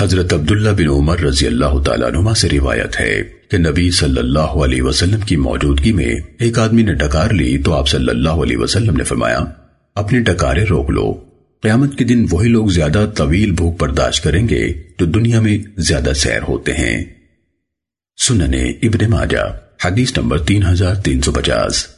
حضرت عبداللہ بن عمر رضی اللہ تعالیٰ عنہ سے روایت ہے کہ نبی صلی اللہ علیہ وسلم کی موجودگی میں ایک آدمی نے ڈکار لی تو آپ صلی اللہ علیہ وسلم نے فرمایا، اپنی ڈکارے روک لو۔ قیامت کے دن وہی لوگ زیادہ طویل بھوک برداشت کریں گے جو دنیا میں زیادہ سیر ہوتے ہیں۔ سننے ابن ماجہ، حدیث نمبر تین ہزار تین سو پچاس۔